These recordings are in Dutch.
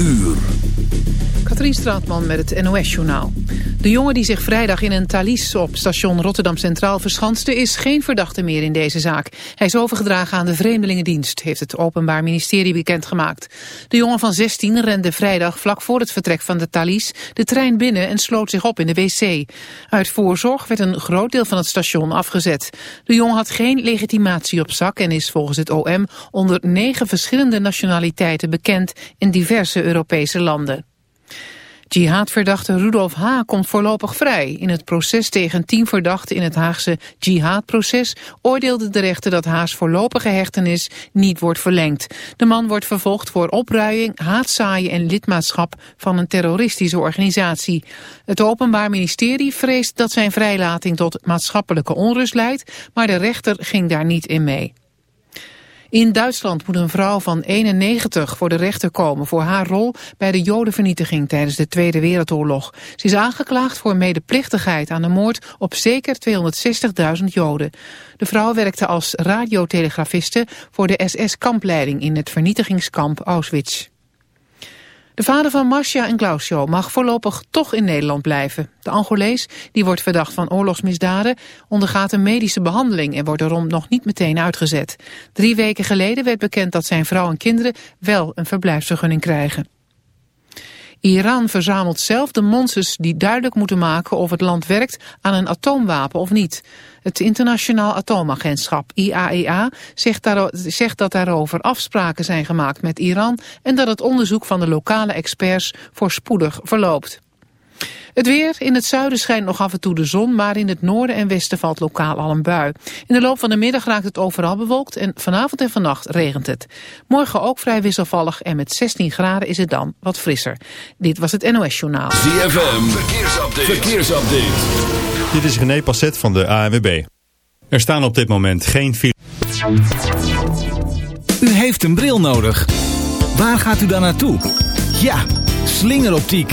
uur. Katrien Straatman met het NOS-journaal. De jongen die zich vrijdag in een talies op station Rotterdam Centraal verschanste... is geen verdachte meer in deze zaak. Hij is overgedragen aan de Vreemdelingendienst... heeft het Openbaar Ministerie bekendgemaakt. De jongen van 16 rende vrijdag vlak voor het vertrek van de talies... de trein binnen en sloot zich op in de wc. Uit voorzorg werd een groot deel van het station afgezet. De jongen had geen legitimatie op zak... en is volgens het OM onder negen verschillende nationaliteiten bekend... in diverse Europese landen. Jihadverdachte Rudolf H. komt voorlopig vrij. In het proces tegen tien verdachten in het Haagse jihadproces oordeelde de rechter dat Haas voorlopige hechtenis niet wordt verlengd. De man wordt vervolgd voor opruiing, haatzaaien en lidmaatschap van een terroristische organisatie. Het Openbaar Ministerie vreest dat zijn vrijlating tot maatschappelijke onrust leidt, maar de rechter ging daar niet in mee. In Duitsland moet een vrouw van 91 voor de rechter komen voor haar rol bij de jodenvernietiging tijdens de Tweede Wereldoorlog. Ze is aangeklaagd voor medeplichtigheid aan de moord op zeker 260.000 joden. De vrouw werkte als radiotelegrafiste voor de SS-kampleiding in het vernietigingskamp Auschwitz. De vader van Marcia en Glausio mag voorlopig toch in Nederland blijven. De Angolees, die wordt verdacht van oorlogsmisdaden, ondergaat een medische behandeling en wordt erom nog niet meteen uitgezet. Drie weken geleden werd bekend dat zijn vrouw en kinderen wel een verblijfsvergunning krijgen. Iran verzamelt zelf de monsters die duidelijk moeten maken of het land werkt aan een atoomwapen of niet. Het Internationaal Atoomagentschap, IAEA, e zegt, zegt dat daarover afspraken zijn gemaakt met Iran en dat het onderzoek van de lokale experts voorspoedig verloopt. Het weer. In het zuiden schijnt nog af en toe de zon, maar in het noorden en westen valt lokaal al een bui. In de loop van de middag raakt het overal bewolkt en vanavond en vannacht regent het. Morgen ook vrij wisselvallig en met 16 graden is het dan wat frisser. Dit was het NOS Journaal. ZFM. Verkeersupdate. Verkeersupdate. Dit is René Passet van de ANWB. Er staan op dit moment geen U heeft een bril nodig. Waar gaat u dan naartoe? Ja, slingeroptiek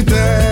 te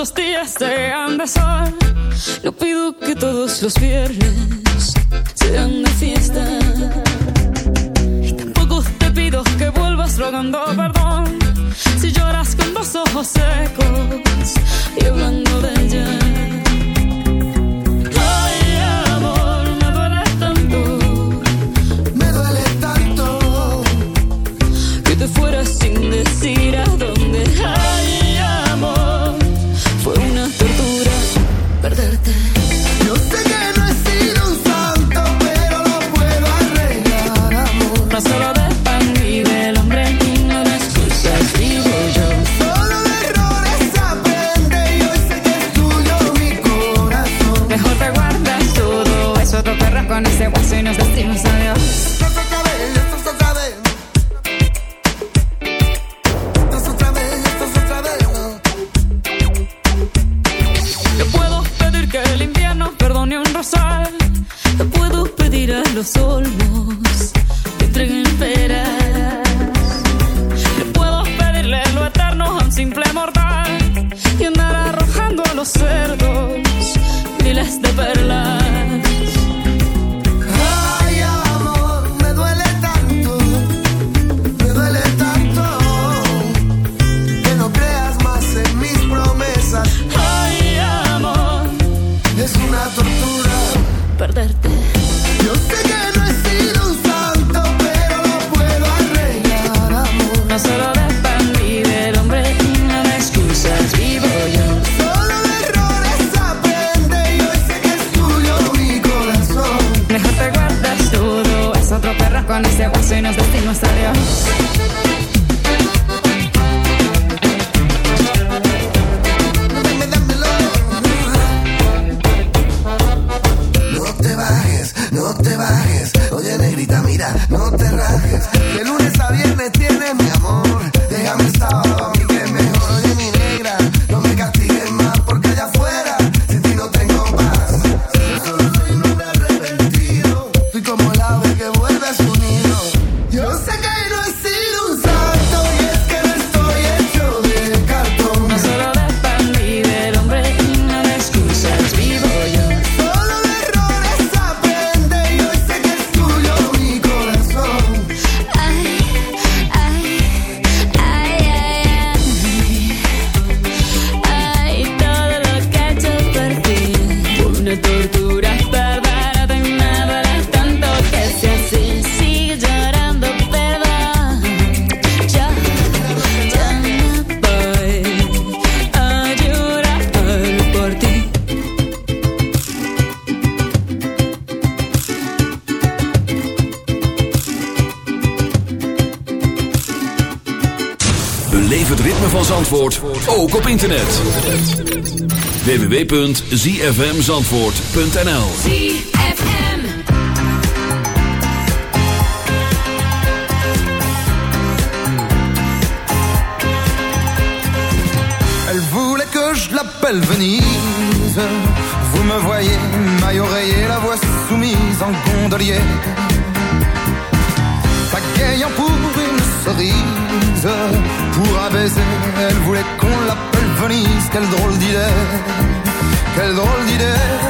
los días sean de sol. No pido que todos los viernes sean de fiesta. Y tampoco te pido que vuelvas rogando perdón. Si lloras con dos ojos secos y hablando de ella. con ese paso y nos destino hasta Dios. Internet. www.zfmzandvoort.nl Elle voulait que je l'appelle Venise. Vous me voyez, maille oreiller, la voix soumise en gondolier. Pagayant pour une cerise, pour un baiser, elle voulait qu'on l'appelle Venise. Quelle drôle d'idée, quelle drôle d'idée,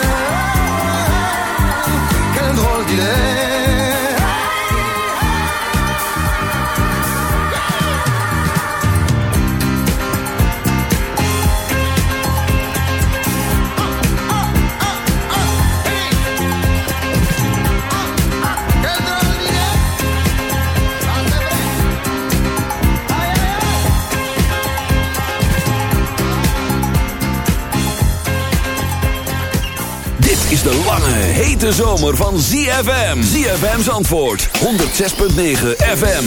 Lange, hete zomer van ZFM. ZFM's antwoord, 106.9 FM.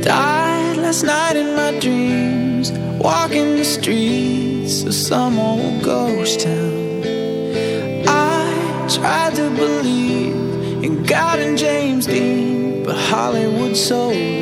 Died last night in my dreams, walking the streets of some old ghost town. I tried to believe in God and James Dean, but Hollywood sold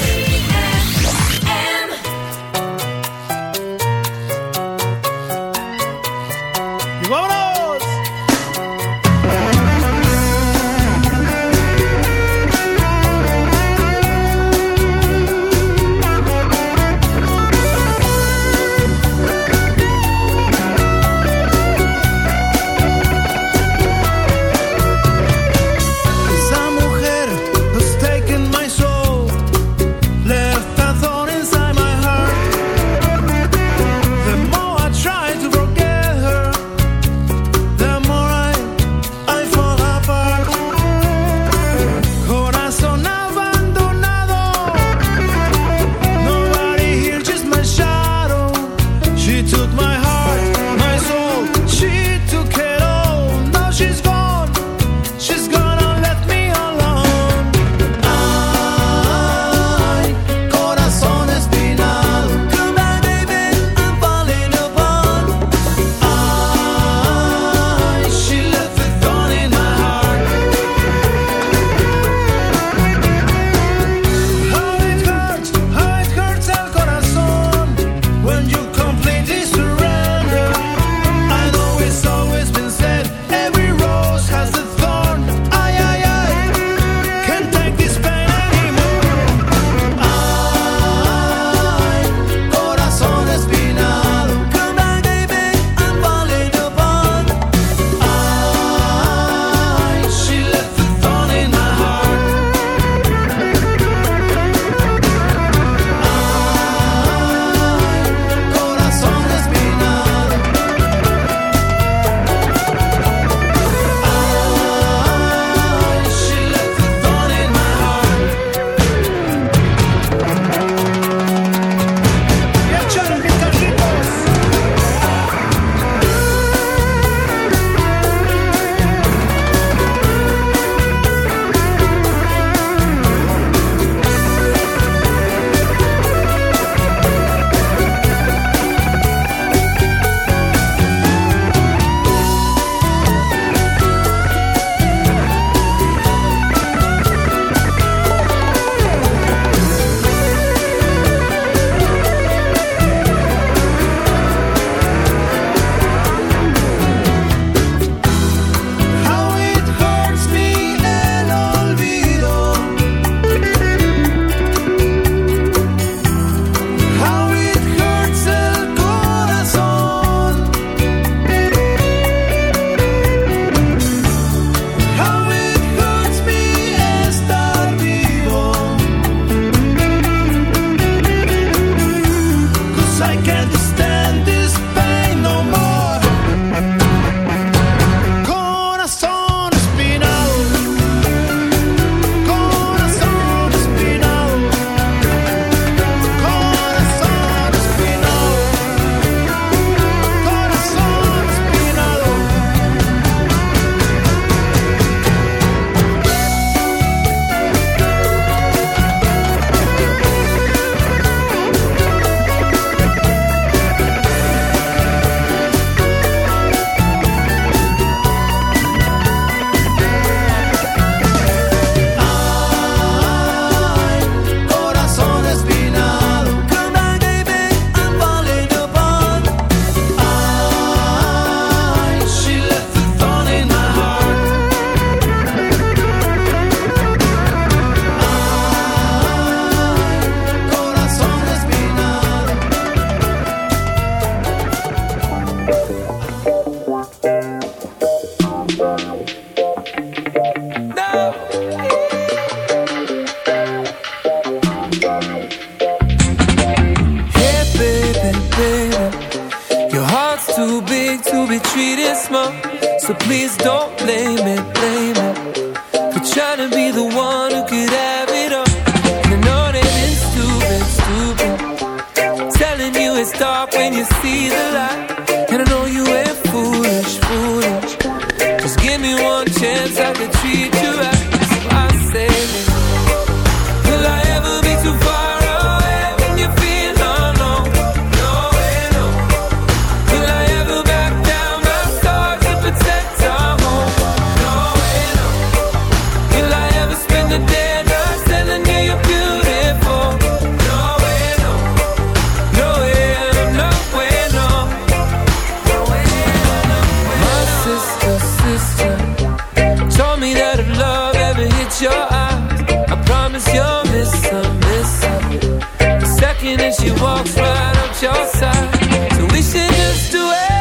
your eyes, I promise you'll miss some, miss some. The second that she walks right up your side, so we should just do it.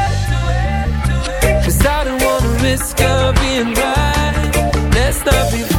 Cause I don't wanna risk her being right. Let's not be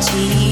记。忆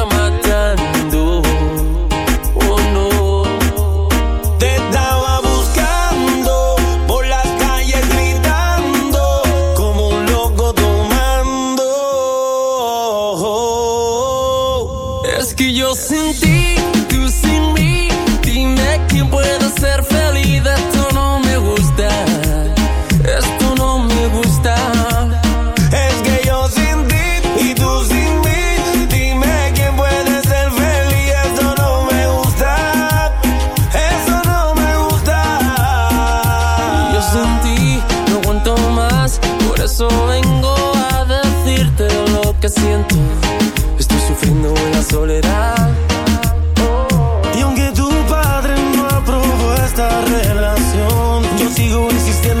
esta relación. Yo sigo insistiendo